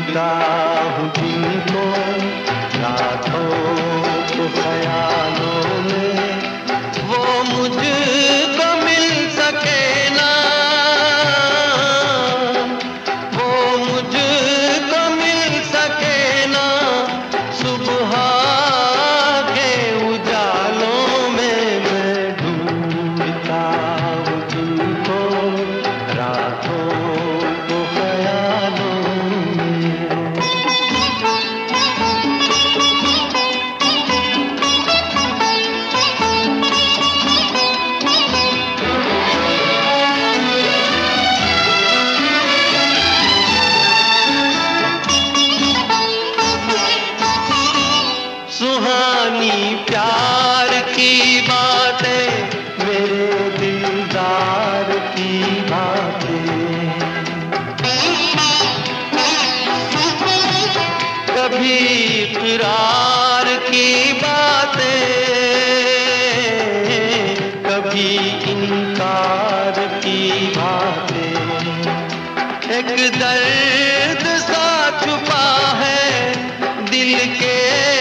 देखता हूँ जिनको रातों को खया इकरार की बातें कभी इनकार की बातें। एक दर्द सा छुपा है दिल के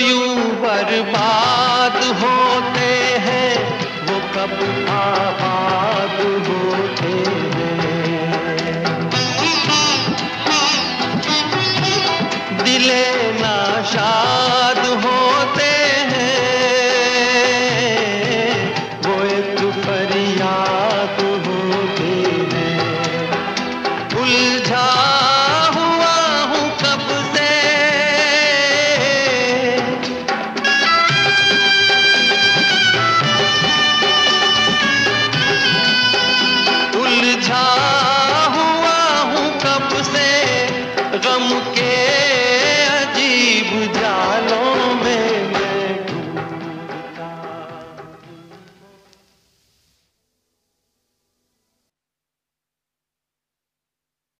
यूँ बर्बाद